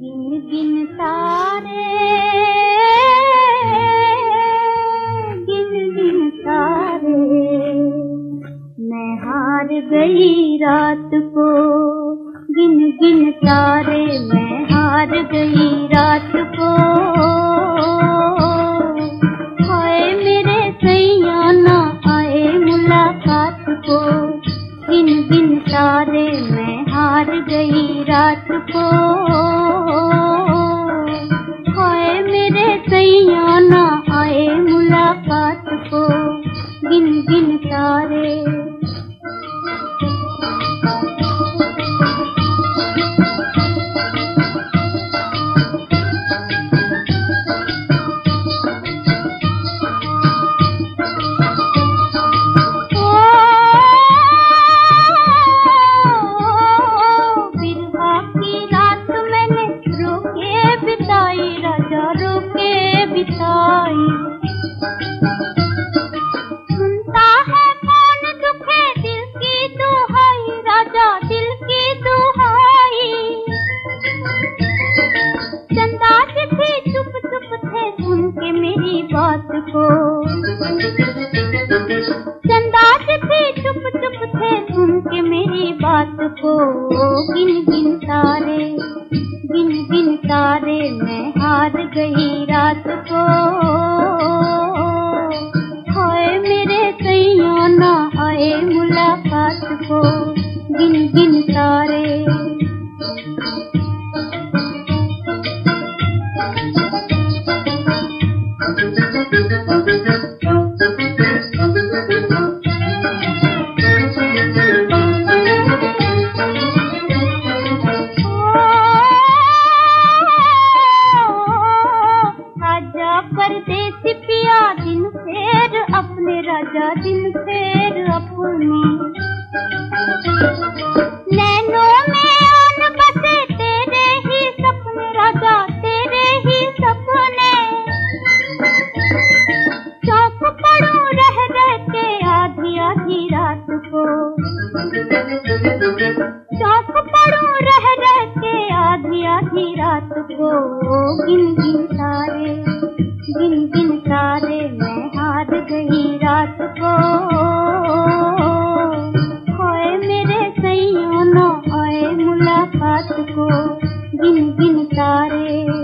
गिन गिन तारे गिन गिन तारे। मैं हार गई रात को गिन गिन तारे। मैं हार गई रात को गई रात को। के बात को। चंदा थे चुप चुप थे सुन के मेरी बात को। गिन गिन तारे, गिन गिन तारे मैं हार गई रात को। हाय मेरे सैया ना आए मुलाकात को। गिन गिन तारे परदेसी पिया दिन फेर अपने राजा दिन फेर अपने रात को गिन गिन तारे गिन गिन तारे मैं हार गई रात को ओए मेरे सैया ना आए मुलाकात को गिन गिन तारे